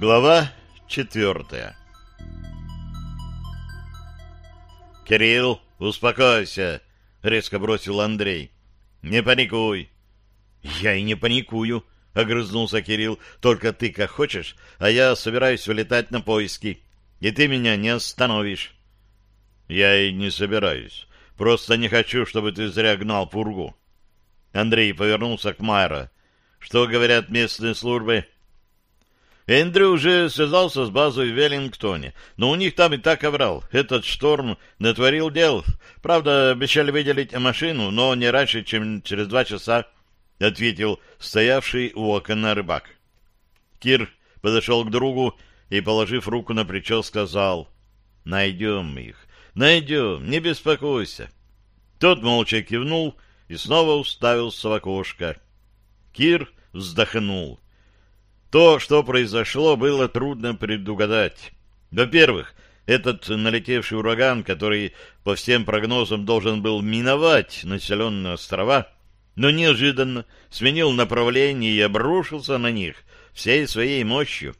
Глава четвертая «Кирилл, успокойся!» — резко бросил Андрей. «Не паникуй!» «Я и не паникую!» — огрызнулся Кирилл. «Только ты как хочешь, а я собираюсь улетать на поиски, и ты меня не остановишь». «Я и не собираюсь. Просто не хочу, чтобы ты зря гнал пургу». Андрей повернулся к Майра. «Что говорят местные службы?» Эндрю уже связался с базой в Веллингтоне, но у них там и так оврал. Этот шторм натворил дел. Правда, обещали выделить машину, но не раньше, чем через два часа, — ответил стоявший у окна рыбак. Кир подошел к другу и, положив руку на плечо, сказал, — Найдем их, найдем, не беспокойся. Тот молча кивнул и снова уставился в окошко. Кир вздохнул. — то, что произошло, было трудно предугадать. Во-первых, этот налетевший ураган, который по всем прогнозам должен был миновать населенные острова, но неожиданно сменил направление и обрушился на них всей своей мощью.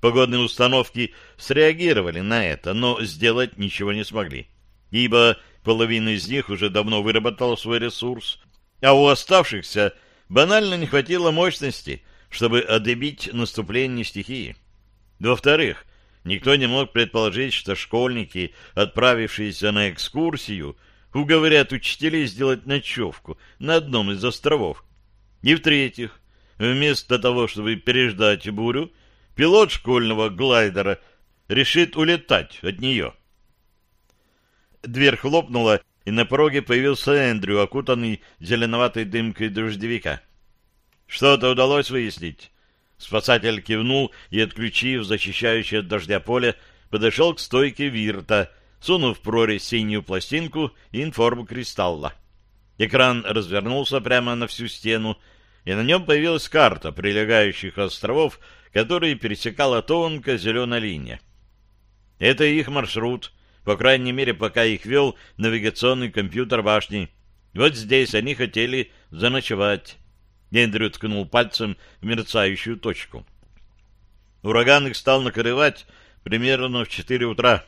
Погодные установки среагировали на это, но сделать ничего не смогли, ибо половина из них уже давно выработала свой ресурс, а у оставшихся банально не хватило мощности — чтобы одебить наступление стихии. Во-вторых, никто не мог предположить, что школьники, отправившиеся на экскурсию, уговорят учителей сделать ночевку на одном из островов. И в-третьих, вместо того, чтобы переждать бурю, пилот школьного глайдера решит улетать от нее. Дверь хлопнула, и на пороге появился Эндрю, окутанный зеленоватой дымкой дождевика. Что-то удалось выяснить? Спасатель кивнул и, отключив защищающее от дождя поле, подошел к стойке вирта, сунув в прорезь синюю пластинку и информу кристалла. Экран развернулся прямо на всю стену, и на нем появилась карта прилегающих островов, которые пересекала тонкая зеленая линия. Это их маршрут, по крайней мере, пока их вел навигационный компьютер башни. Вот здесь они хотели заночевать. Эндрю ткнул пальцем в мерцающую точку. Ураган их стал накрывать примерно в четыре утра.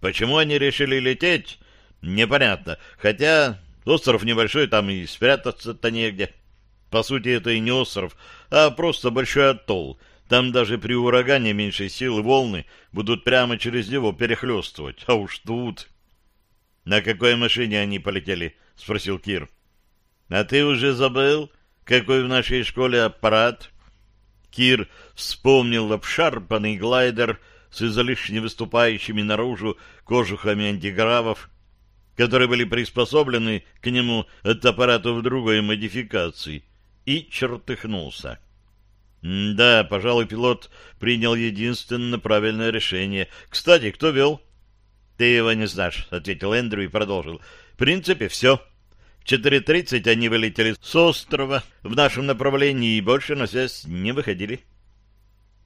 Почему они решили лететь, непонятно. Хотя остров небольшой, там и спрятаться-то негде. По сути, это и не остров, а просто большой атолл. Там даже при урагане меньшей силы волны будут прямо через него перехлестывать. А уж тут... — На какой машине они полетели? — спросил Кир. — А ты уже забыл? Какой в нашей школе аппарат. Кир вспомнил обшарпанный глайдер с излишне выступающими наружу кожухами антигравов, которые были приспособлены к нему от аппарата в другой модификации, и чертыхнулся. Да, пожалуй, пилот принял единственно правильное решение. Кстати, кто вел? — Ты его не знаешь, — ответил Эндрю и продолжил. — В принципе, все. — 4.30 они вылетели с острова в нашем направлении и больше на связь не выходили.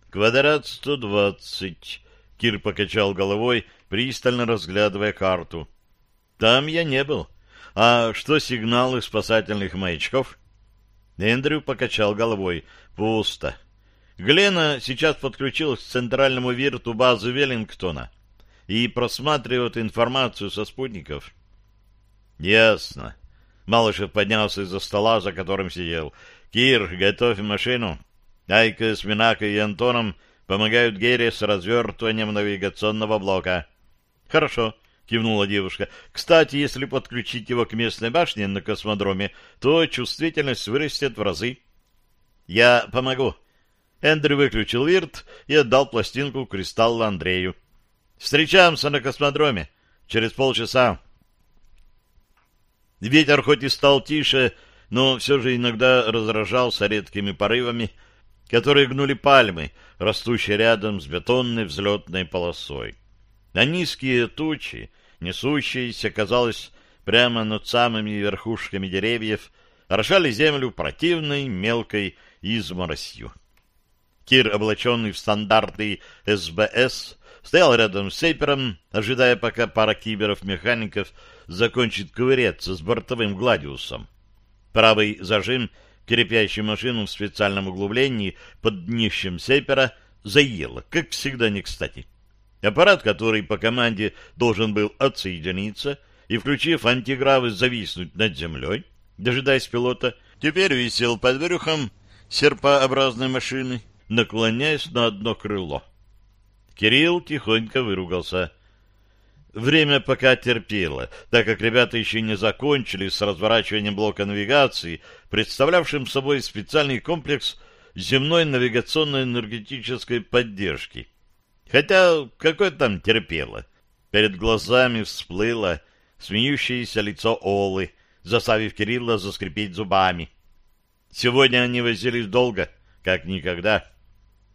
«Квадрат 120», — Кир покачал головой, пристально разглядывая карту. «Там я не был. А что сигналы спасательных маячков?» Эндрю покачал головой. «Пусто. Глена сейчас подключилась к центральному вирту базы Веллингтона и просматривает информацию со спутников». «Ясно. Малышев поднялся из-за стола, за которым сидел. «Кир, готовь машину. Айка с Минакой и Антоном помогают Гере с развертыванием навигационного блока». «Хорошо», — кивнула девушка. «Кстати, если подключить его к местной башне на космодроме, то чувствительность вырастет в разы». «Я помогу». Эндрю выключил вирт и отдал пластинку кристалла Андрею. «Встречаемся на космодроме. Через полчаса». Ветер хоть и стал тише, но все же иногда разражался редкими порывами, которые гнули пальмы, растущие рядом с бетонной взлетной полосой. А низкие тучи, несущиеся, казалось, прямо над самыми верхушками деревьев, орошали землю противной мелкой изморосью. Кир, облаченный в стандартный СБС, стоял рядом с Сейпером, ожидая, пока пара киберов-механиков закончит ковыряться с бортовым гладиусом. Правый зажим, крепящий машину в специальном углублении под днищем Сейпера, заело, как всегда не кстати. Аппарат, который по команде должен был отсоединиться и, включив антигравы, зависнуть над землей, дожидаясь пилота, теперь висел под брюхом серпообразной машины, наклоняясь на одно крыло. Кирилл тихонько выругался. Время пока терпело, так как ребята еще не закончили с разворачиванием блока навигации, представлявшим собой специальный комплекс земной навигационной энергетической поддержки. Хотя какое там терпело. Перед глазами всплыло смеющееся лицо Олы, заставив Кирилла заскрипеть зубами. Сегодня они возились долго, как никогда.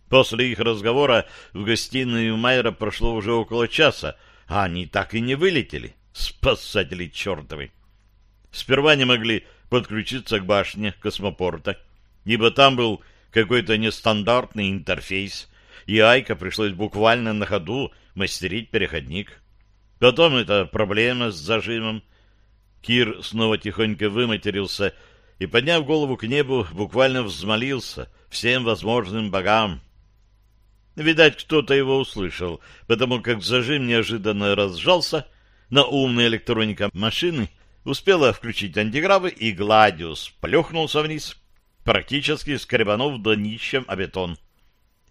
После их разговора в гостиной у Майера прошло уже около часа, а они так и не вылетели, спасатели чертовы. Сперва не могли подключиться к башне космопорта, ибо там был какой-то нестандартный интерфейс, и Айка пришлось буквально на ходу мастерить переходник. Потом эта проблема с зажимом. Кир снова тихонько выматерился и, подняв голову к небу, буквально взмолился всем возможным богам. Видать, кто-то его услышал, потому как зажим неожиданно разжался, на умная электроника машины успела включить антигравы, и Гладиус плюхнулся вниз, практически скребанув днищем о бетон.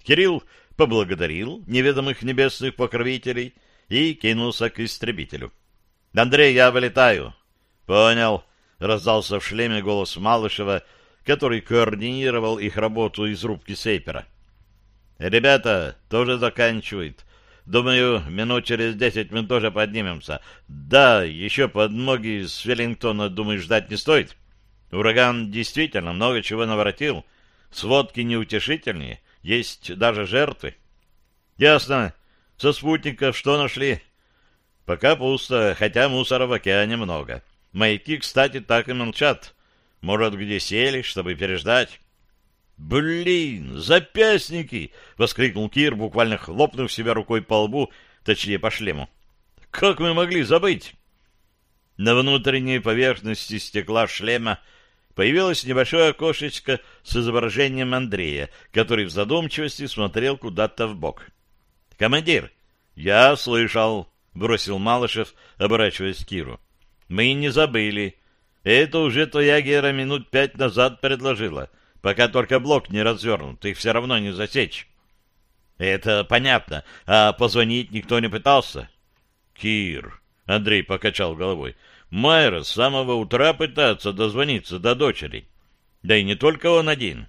Кирилл поблагодарил неведомых небесных покровителей и кинулся к истребителю. — Андрей, я вылетаю. — Понял, — раздался в шлеме голос Малышева, который координировал их работу из рубки сейпера. Ребята тоже заканчивают. Думаю, минут через десять мы тоже поднимемся. Да, еще подмоги с Веллингтона, думаю, ждать не стоит. Ураган действительно много чего наворотил. Сводки неутешительные, есть даже жертвы. Ясно. Со спутников что нашли? Пока пусто, хотя мусора в океане много. Маяки, кстати, так и молчат. Может, где сели, чтобы переждать. «Блин, запястники!» — воскликнул Кир, буквально хлопнув себя рукой по лбу, точнее, по шлему. «Как мы могли забыть?» На внутренней поверхности стекла шлема появилось небольшое окошечко с изображением Андрея, который в задумчивости смотрел куда-то в бок. «Командир!» «Я слышал», — бросил Малышев, оборачиваясь к Киру. «Мы не забыли. Это уже твоя Гера минут пять назад предложила». Пока только блок не развернут, их все равно не засечь. Это понятно. А позвонить никто не пытался? Кир, Андрей покачал головой. Майра с самого утра пытается дозвониться до дочери. Да и не только он один.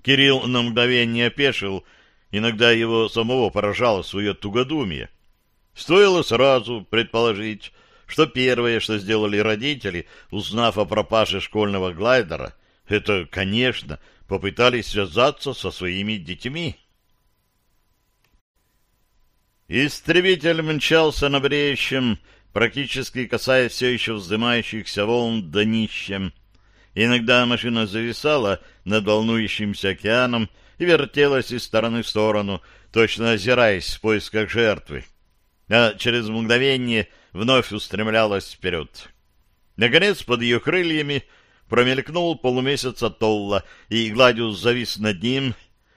Кирилл на мгновение опешил. Иногда его самого поражало свое тугодумие. Стоило сразу предположить, что первое, что сделали родители, узнав о пропаже школьного глайдера, это, конечно, попытались связаться со своими детьми. Истребитель мчался на бреющем, практически касаясь все еще вздымающихся волн днищем. Иногда машина зависала над волнующимся океаном и вертелась из стороны в сторону, точно озираясь в поисках жертвы. А через мгновение вновь устремлялась вперед. Наконец, под ее крыльями промелькнул полумесяц Толла, и Гладиус завис над ним,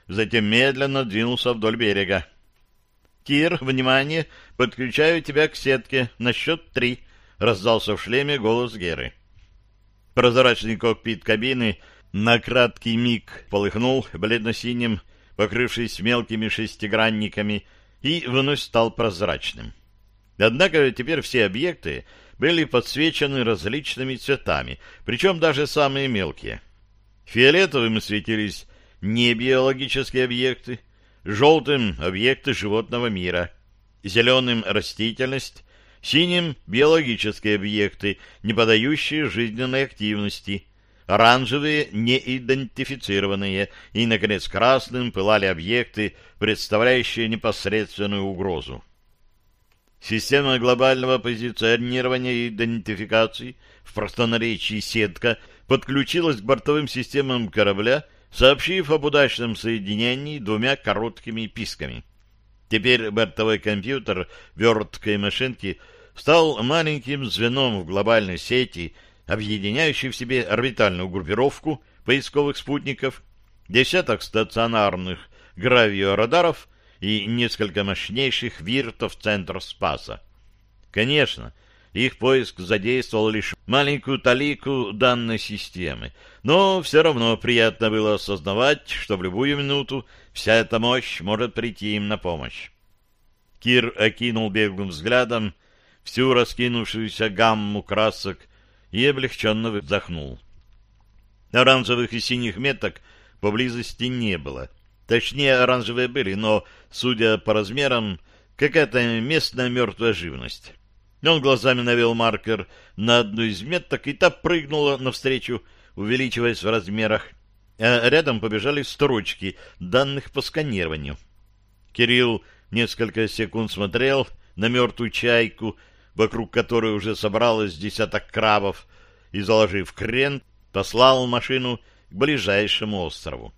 затем медленно двинулся вдоль берега. «Кир, внимание! Подключаю тебя к сетке на счет три!» — раздался в шлеме голос Геры. Прозрачный кокпит кабины на краткий миг полыхнул бледно-синим, покрывшись мелкими шестигранниками, и вновь стал прозрачным. Однако теперь все объекты были подсвечены различными цветами, причем даже самые мелкие. Фиолетовым светились небиологические объекты, желтым — объекты животного мира, зеленым — растительность, синим — биологические объекты, не подающие жизненной активности, оранжевые — неидентифицированные, и, наконец, красным пылали объекты, представляющие непосредственную угрозу. Система глобального позиционирования и идентификации, в простонаречии сетка, подключилась к бортовым системам корабля, сообщив об удачном соединении двумя короткими писками. Теперь бортовой компьютер верткой машинки стал маленьким звеном в глобальной сети, объединяющей в себе орбитальную группировку поисковых спутников, десяток стационарных гравиорадаров и несколько мощнейших виртов центра Спаса. Конечно, их поиск задействовал лишь маленькую талику данной системы, но все равно приятно было осознавать, что в любую минуту вся эта мощь может прийти им на помощь. Кир окинул беглым взглядом всю раскинувшуюся гамму красок и облегченно вздохнул. Оранжевых и синих меток поблизости не было. Точнее, оранжевые были, но, судя по размерам, какая-то местная мертвая живность. Он глазами навел маркер на одну из меток, и та прыгнула навстречу, увеличиваясь в размерах. А рядом побежали строчки данных по сканированию. Кирилл несколько секунд смотрел на мертвую чайку, вокруг которой уже собралось десяток крабов, и, заложив крен, послал машину к ближайшему острову.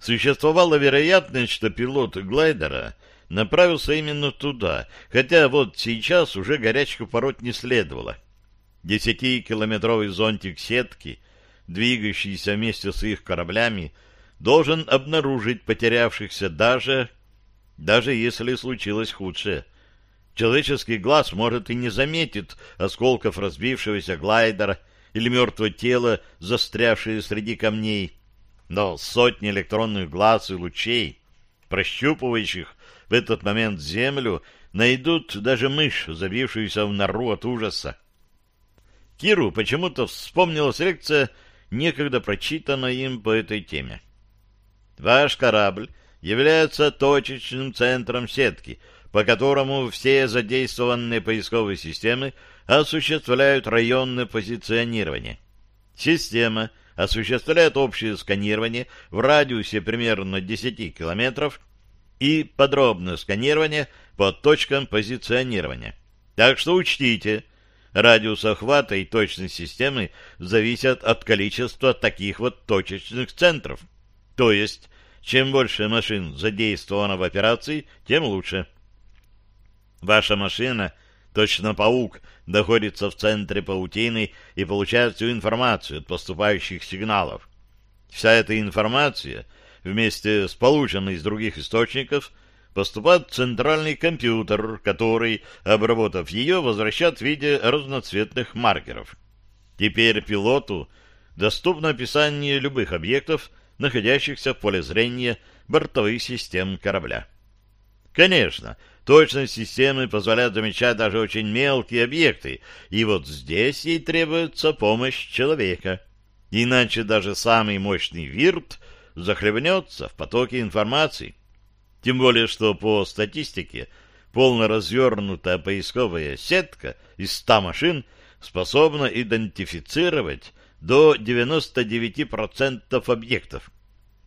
Существовала вероятность, что пилот глайдера направился именно туда, хотя вот сейчас уже горячку пороть не следовало. Десятикилометровый зонтик сетки, двигающийся вместе с их кораблями, должен обнаружить потерявшихся даже, даже если случилось худшее. Человеческий глаз, может, и не заметит осколков разбившегося глайдера, или мертвое тело, застрявшее среди камней, но сотни электронных глаз и лучей, прощупывающих в этот момент землю, найдут даже мышь, забившуюся в нору от ужаса. Киру почему-то вспомнилась лекция, некогда прочитанная им по этой теме. Ваш корабль является точечным центром сетки, по которому все задействованные поисковые системы осуществляют районное позиционирование. Система осуществляет общее сканирование в радиусе примерно 10 километров и подробное сканирование по точкам позиционирования. Так что учтите, радиус охвата и точность системы зависят от количества таких вот точечных центров. То есть, чем больше машин задействовано в операции, тем лучше. Ваша машина — Точно паук находится в центре паутины и получает всю информацию от поступающих сигналов. Вся эта информация, вместе с полученной из других источников, поступает в центральный компьютер, который, обработав ее, возвращает в виде разноцветных маркеров. Теперь пилоту доступно описание любых объектов, находящихся в поле зрения бортовых систем корабля. Конечно, Точность системы позволяет замечать даже очень мелкие объекты, и вот здесь ей требуется помощь человека. Иначе даже самый мощный вирт захлебнется в потоке информации. Тем более, что по статистике полно развернутая поисковая сетка из 100 машин способна идентифицировать до 99% объектов.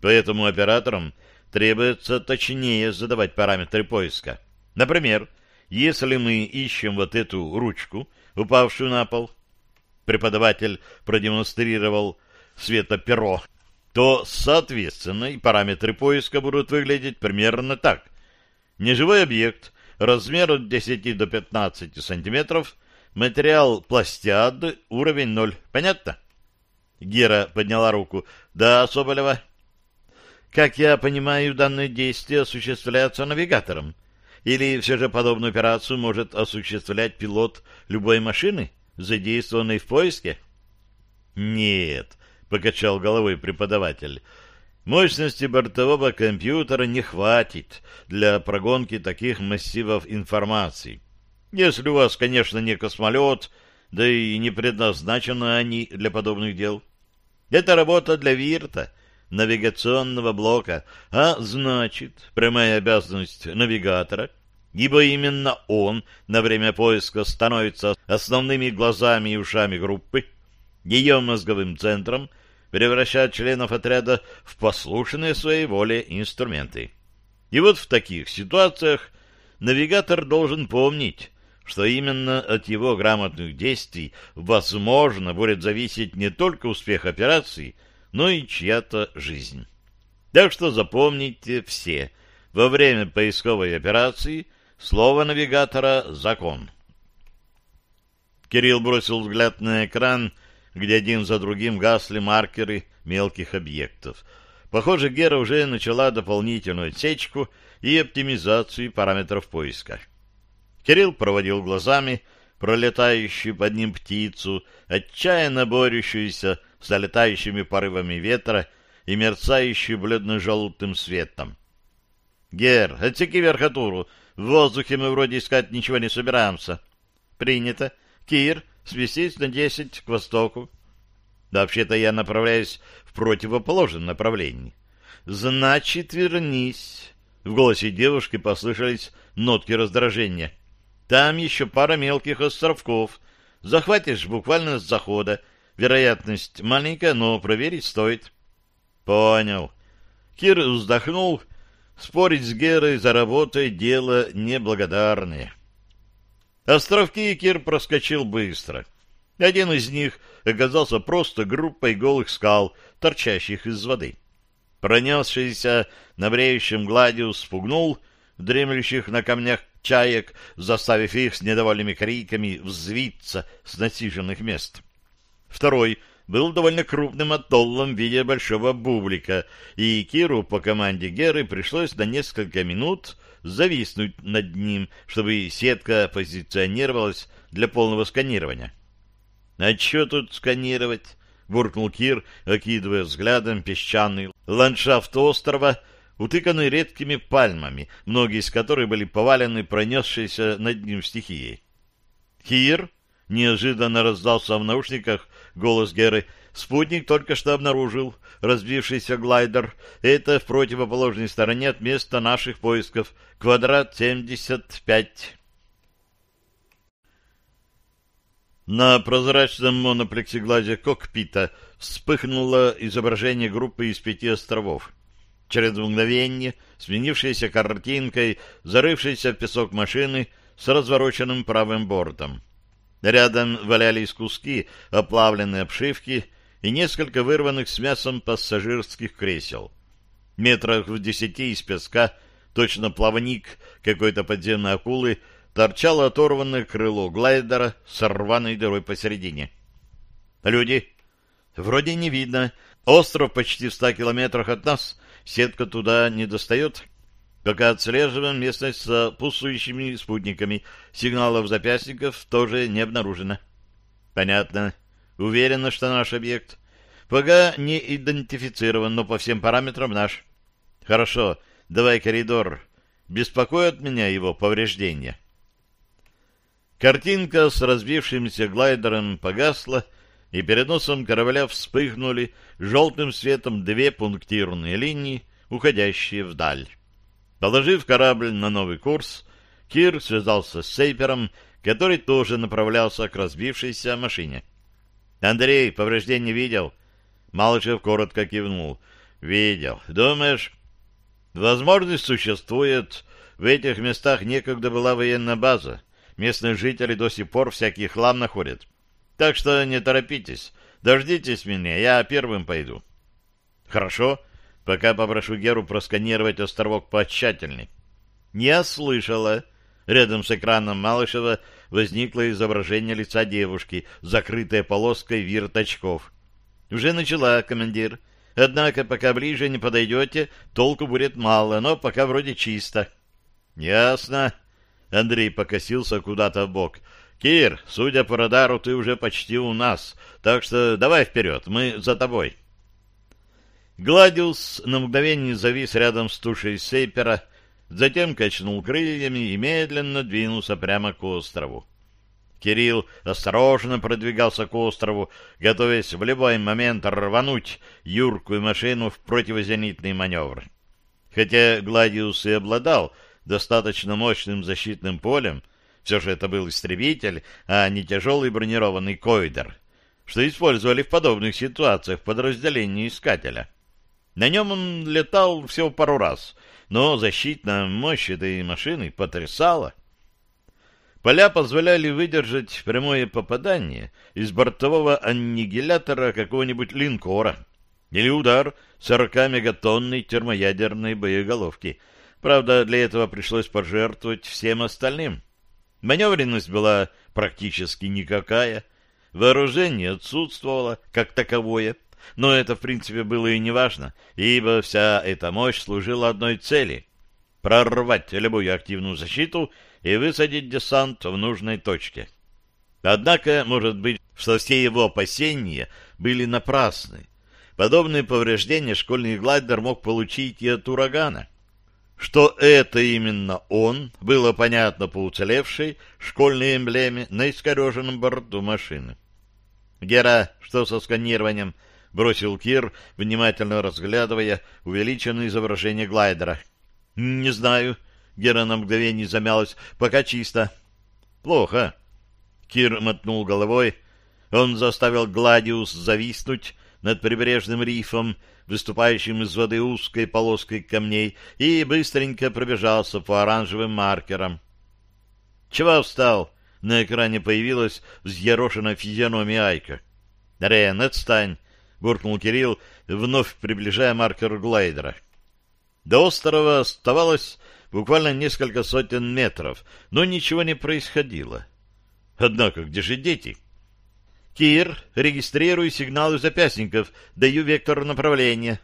Поэтому операторам требуется точнее задавать параметры поиска. Например, если мы ищем вот эту ручку, упавшую на пол, преподаватель продемонстрировал светоперо, то, соответственно, и параметры поиска будут выглядеть примерно так. Неживой объект, размер от 10 до 15 сантиметров, материал пластиад, уровень 0. Понятно? Гера подняла руку. Да, Соболева? Как я понимаю, данное действие осуществляется навигатором. Или все же подобную операцию может осуществлять пилот любой машины, задействованной в поиске? Нет, покачал головой преподаватель. Мощности бортового компьютера не хватит для прогонки таких массивов информации. Если у вас, конечно, не космолет, да и не предназначены они для подобных дел. Это работа для Вирта — навигационного блока, а значит, прямая обязанность навигатора, ибо именно он на время поиска становится основными глазами и ушами группы, ее мозговым центром, превращает членов отряда в послушные своей воле инструменты. И вот в таких ситуациях навигатор должен помнить, что именно от его грамотных действий возможно будет зависеть не только успех операции, но и чья-то жизнь. Так что запомните все, во время поисковой операции слово навигатора «закон». Кирилл бросил взгляд на экран, где один за другим гасли маркеры мелких объектов. Похоже, Гера уже начала дополнительную отсечку и оптимизацию параметров поиска. Кирилл проводил глазами пролетающую под ним птицу, отчаянно борющуюся с залетающими порывами ветра и мерцающую бледно-желтым светом. «Гер, отсеки верхотуру. В воздухе мы вроде искать ничего не собираемся». «Принято. Кир, свестись на десять к востоку». «Вообще-то я направляюсь в противоположном направлении». «Значит, вернись». В голосе девушки послышались нотки раздражения. «Там еще пара мелких островков. Захватишь буквально с захода. Вероятность маленькая, но проверить стоит». «Понял». Кир вздохнул Спорить с Герой за работой — дело неблагодарное. Островки Кир проскочил быстро. Один из них оказался просто группой голых скал, торчащих из воды. Пронесшийся на бреющем гладью спугнул дремлющих на камнях чаек, заставив их с недовольными криками взвиться с насиженных мест. Второй — был довольно крупным атоллом в виде большого бублика, и Киру по команде Геры пришлось на несколько минут зависнуть над ним, чтобы сетка позиционировалась для полного сканирования. — А что тут сканировать? — буркнул Кир, окидывая взглядом песчаный ландшафт острова, утыканный редкими пальмами, многие из которых были повалены пронесшейся над ним стихией. Кир неожиданно раздался в наушниках голос Геры. Спутник только что обнаружил разбившийся глайдер. Это в противоположной стороне от места наших поисков. Квадрат 75. На прозрачном моноплексиглазе кокпита вспыхнуло изображение группы из пяти островов. Через мгновение, сменившейся картинкой, зарывшейся в песок машины с развороченным правым бортом. Рядом валялись куски оплавленной обшивки и несколько вырванных с мясом пассажирских кресел. Метрах в десяти из песка, точно плавник какой-то подземной акулы, торчало оторванное крыло глайдера с рваной дырой посередине. «Люди?» «Вроде не видно. Остров почти в ста километрах от нас. Сетка туда не достает. Пока отслеживаем местность с пустующими спутниками. Сигналов запястников тоже не обнаружено. Понятно. Уверена, что наш объект. Пока не идентифицирован, но по всем параметрам наш. Хорошо. Давай коридор. Беспокоят меня его повреждения. Картинка с разбившимся глайдером погасла, и перед носом корабля вспыхнули желтым светом две пунктирные линии, уходящие вдаль. Положив корабль на новый курс, Кир связался с Сейпером, который тоже направлялся к разбившейся машине. «Андрей, повреждений видел?» Малышев коротко кивнул. «Видел. Думаешь?» «Возможность существует. В этих местах некогда была военная база. Местные жители до сих пор всякий хлам находят. Так что не торопитесь. Дождитесь меня, я первым пойду». «Хорошо. Пока попрошу Геру просканировать островок потщательней. Я слышала. Рядом с экраном Малышева возникло изображение лица девушки, закрытое полоской вирт очков. Уже начала, командир. Однако, пока ближе не подойдете, толку будет мало, но пока вроде чисто. Ясно. Андрей покосился куда-то в бок. Кир, судя по радару, ты уже почти у нас, так что давай вперед, мы за тобой. Гладиус на мгновение завис рядом с тушей Сейпера, затем качнул крыльями и медленно двинулся прямо к острову. Кирилл осторожно продвигался к острову, готовясь в любой момент рвануть юркую машину в противозенитный маневр. Хотя Гладиус и обладал достаточно мощным защитным полем, все же это был истребитель, а не тяжелый бронированный койдер, что использовали в подобных ситуациях в подразделении искателя. На нем он летал всего пару раз, но защитная мощь этой машины потрясала. Поля позволяли выдержать прямое попадание из бортового аннигилятора какого-нибудь линкора или удар 40-мегатонной термоядерной боеголовки. Правда, для этого пришлось пожертвовать всем остальным. Маневренность была практически никакая, вооружение отсутствовало как таковое — Но это, в принципе, было и неважно, ибо вся эта мощь служила одной цели — прорвать любую активную защиту и высадить десант в нужной точке. Однако, может быть, что все его опасения были напрасны. Подобные повреждения школьный глайдер мог получить и от урагана. Что это именно он, было понятно по уцелевшей школьной эмблеме на искореженном борту машины. «Гера, что со сканированием?» — бросил Кир, внимательно разглядывая увеличенное изображение глайдера. «Не знаю». Гера на мгновение замялась. «Пока чисто». «Плохо». Кир мотнул головой. Он заставил Гладиус зависнуть над прибрежным рифом, выступающим из воды узкой полоской камней, и быстренько пробежался по оранжевым маркерам. «Чего встал?» На экране появилась взъерошенная физиономия Айка. «Рен, отстань!» — буркнул Кирилл, вновь приближая маркер глайдера. До острова оставалось буквально несколько сотен метров, но ничего не происходило. Однако, где же дети? Кир, регистрирую сигналы запястников, даю вектор направления.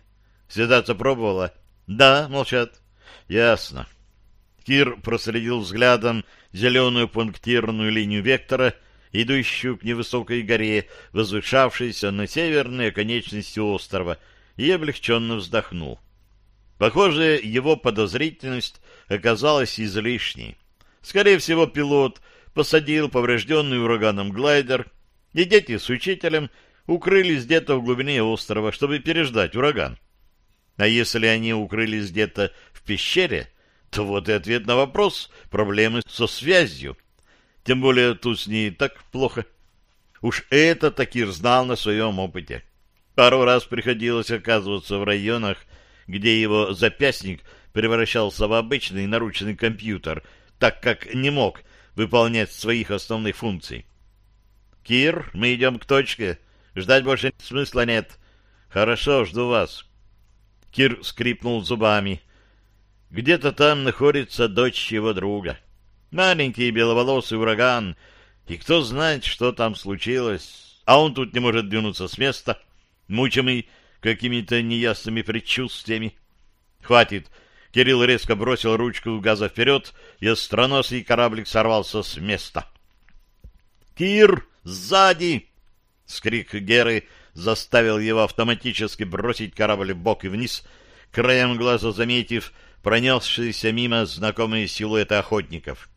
Связаться пробовала? Да, молчат. Ясно. Кир проследил взглядом зеленую пунктирную линию вектора, идущую к невысокой горе, возвышавшейся на северной оконечности острова, и облегченно вздохнул. Похоже, его подозрительность оказалась излишней. Скорее всего, пилот посадил поврежденный ураганом глайдер, и дети с учителем укрылись где-то в глубине острова, чтобы переждать ураган. А если они укрылись где-то в пещере, то вот и ответ на вопрос проблемы со связью. Тем более тут с ней так плохо. Уж это Такир знал на своем опыте. Пару раз приходилось оказываться в районах, где его запястник превращался в обычный наручный компьютер, так как не мог выполнять своих основных функций. «Кир, мы идем к точке. Ждать больше смысла нет. Хорошо, жду вас». Кир скрипнул зубами. Где-то там находится дочь его друга. Маленький беловолосый ураган, и кто знает, что там случилось. А он тут не может двинуться с места, мучимый какими-то неясными предчувствиями. «Хватит!» Кирилл резко бросил ручку газа вперед, и остроносый кораблик сорвался с места. «Кир! Сзади!» Скрик Геры заставил его автоматически бросить корабль в бок и вниз, краем глаза заметив пронесшиеся мимо знакомые силуэты охотников.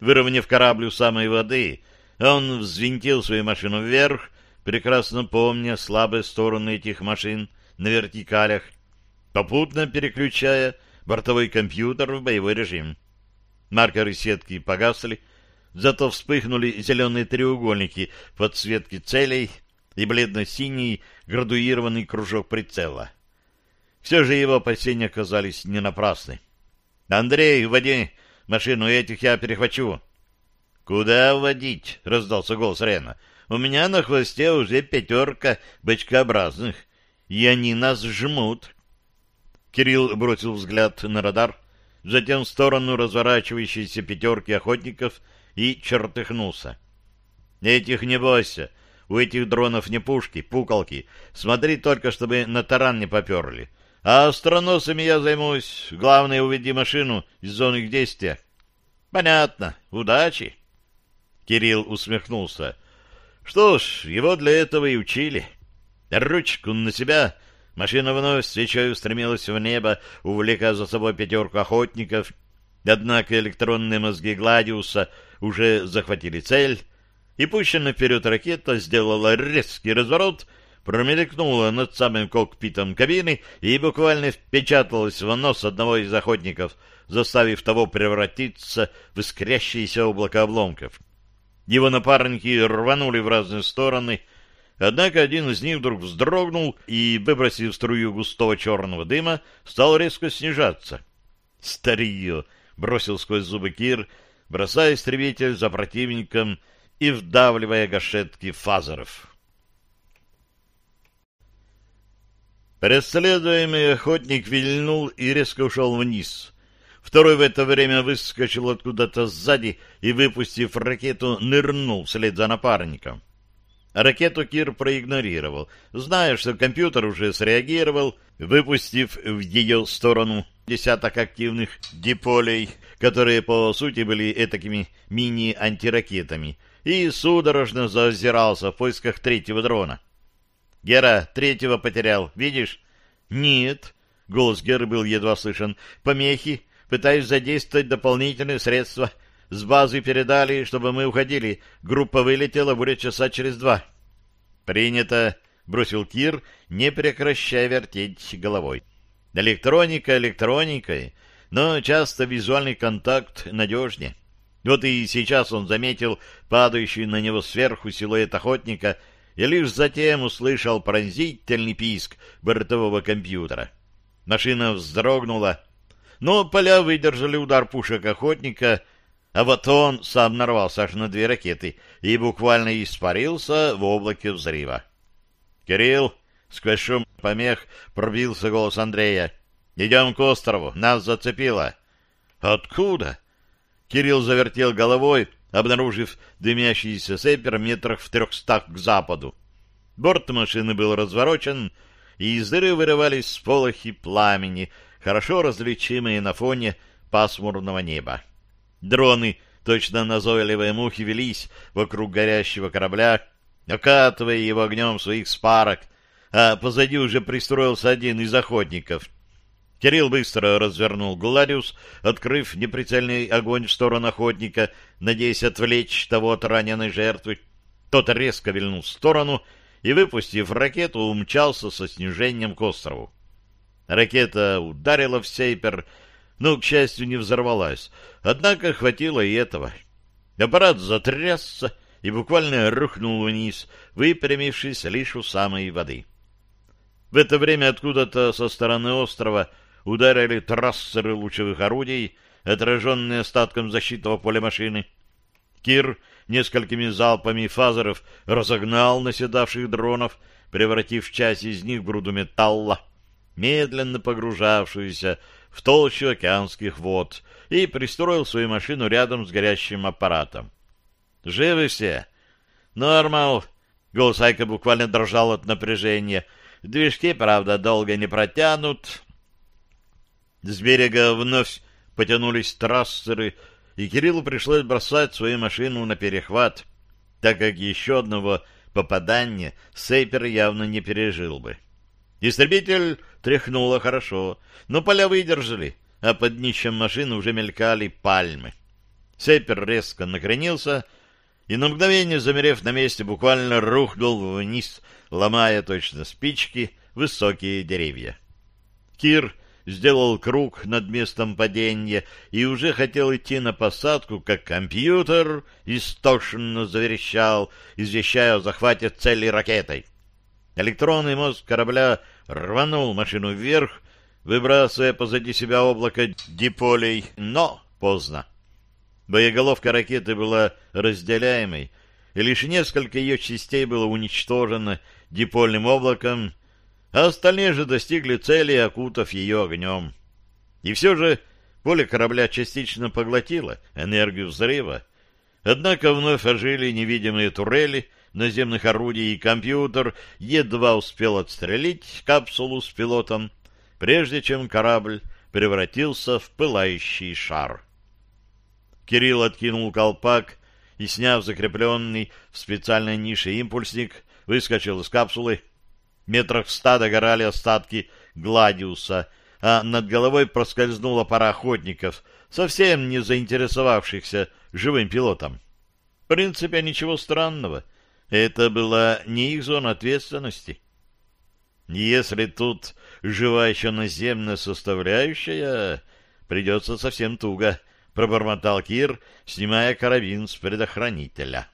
Выровняв корабль у самой воды, он взвинтил свою машину вверх, прекрасно помня слабые стороны этих машин на вертикалях, попутно переключая бортовой компьютер в боевой режим. Маркеры сетки погасли, зато вспыхнули зеленые треугольники подсветки целей и бледно-синий градуированный кружок прицела. Все же его опасения оказались не напрасны. «Андрей, уводи машину, этих я перехвачу». «Куда уводить?» — раздался голос Рена. «У меня на хвосте уже пятерка бочкообразных, и они нас жмут». Кирилл бросил взгляд на радар, затем в сторону разворачивающейся пятерки охотников и чертыхнулся. «Этих не бойся, у этих дронов не пушки, пукалки. Смотри только, чтобы на таран не поперли. А астроносами я займусь. Главное, уведи машину из зоны их действия». «Понятно. Удачи!» Кирилл усмехнулся. «Что ж, его для этого и учили. Ручку на себя Машина вновь свечой устремилась в небо, увлекая за собой пятерку охотников. Однако электронные мозги Гладиуса уже захватили цель, и пущенная вперед ракета сделала резкий разворот, промелькнула над самым кокпитом кабины и буквально впечаталась в нос одного из охотников, заставив того превратиться в искрящееся облако обломков. Его напарники рванули в разные стороны — Однако один из них вдруг вздрогнул и, выбросив струю густого черного дыма, стал резко снижаться. «Старье!» — бросил сквозь зубы Кир, бросая истребитель за противником и вдавливая гашетки фазеров. Преследуемый охотник вильнул и резко ушел вниз. Второй в это время выскочил откуда-то сзади и, выпустив ракету, нырнул вслед за напарником. Ракету Кир проигнорировал, зная, что компьютер уже среагировал, выпустив в ее сторону десяток активных диполей, которые, по сути, были этакими мини-антиракетами, и судорожно заозирался в поисках третьего дрона. «Гера, третьего потерял, видишь?» «Нет», — голос Геры был едва слышен, — «помехи, пытаюсь задействовать дополнительные средства». С базы передали, чтобы мы уходили. Группа вылетела, будет часа через два. Принято, бросил Кир, не прекращая вертеть головой. Электроника электроникой, но часто визуальный контакт надежнее. Вот и сейчас он заметил падающий на него сверху силуэт охотника и лишь затем услышал пронзительный писк бортового компьютера. Машина вздрогнула, но поля выдержали удар пушек охотника — а вот он сам нарвался аж на две ракеты и буквально испарился в облаке взрыва. «Кирилл!» — сквозь шум помех пробился голос Андрея. «Идем к острову, нас зацепило». «Откуда?» Кирилл завертел головой, обнаружив дымящийся сепер метрах в трехстах к западу. Борт машины был разворочен, и из дыры вырывались сполохи пламени, хорошо различимые на фоне пасмурного неба. Дроны, точно назойливые мухи, велись вокруг горящего корабля, окатывая его огнем своих спарок, а позади уже пристроился один из охотников. Кирилл быстро развернул Гладиус, открыв неприцельный огонь в сторону охотника, надеясь отвлечь того от раненой жертвы. Тот резко вильнул в сторону и, выпустив ракету, умчался со снижением к острову. Ракета ударила в сейпер, но, к счастью, не взорвалась. Однако хватило и этого. Аппарат затрясся и буквально рухнул вниз, выпрямившись лишь у самой воды. В это время откуда-то со стороны острова ударили трассеры лучевых орудий, отраженные остатком защитного поля машины. Кир несколькими залпами фазеров разогнал наседавших дронов, превратив часть из них в груду металла, медленно погружавшуюся в толщу океанских вод и пристроил свою машину рядом с горящим аппаратом. «Живы все?» «Нормал!» Голос Айка буквально дрожал от напряжения. Движки, правда, долго не протянут. С берега вновь потянулись трассеры, и Кириллу пришлось бросать свою машину на перехват, так как еще одного попадания Сейпер явно не пережил бы. Истребитель тряхнуло хорошо, но поля выдержали, а под днищем машины уже мелькали пальмы. Сейпер резко накренился и на мгновение, замерев на месте, буквально рухнул вниз, ломая точно спички высокие деревья. Кир сделал круг над местом падения и уже хотел идти на посадку, как компьютер истошно заверещал, извещая о захвате цели ракетой. Электронный мозг корабля рванул машину вверх, выбрасывая позади себя облако диполей, но поздно. Боеголовка ракеты была разделяемой, и лишь несколько ее частей было уничтожено дипольным облаком, а остальные же достигли цели, окутав ее огнем. И все же поле корабля частично поглотило энергию взрыва, однако вновь ожили невидимые турели, наземных орудий и компьютер едва успел отстрелить капсулу с пилотом, прежде чем корабль превратился в пылающий шар. Кирилл откинул колпак и, сняв закрепленный в специальной нише импульсник, выскочил из капсулы. Метрах в ста догорали остатки Гладиуса, а над головой проскользнула пара охотников, совсем не заинтересовавшихся живым пилотом. В принципе, ничего странного — это была не их зона ответственности. Если тут жива еще наземная составляющая, придется совсем туго, — пробормотал Кир, снимая карабин с предохранителя.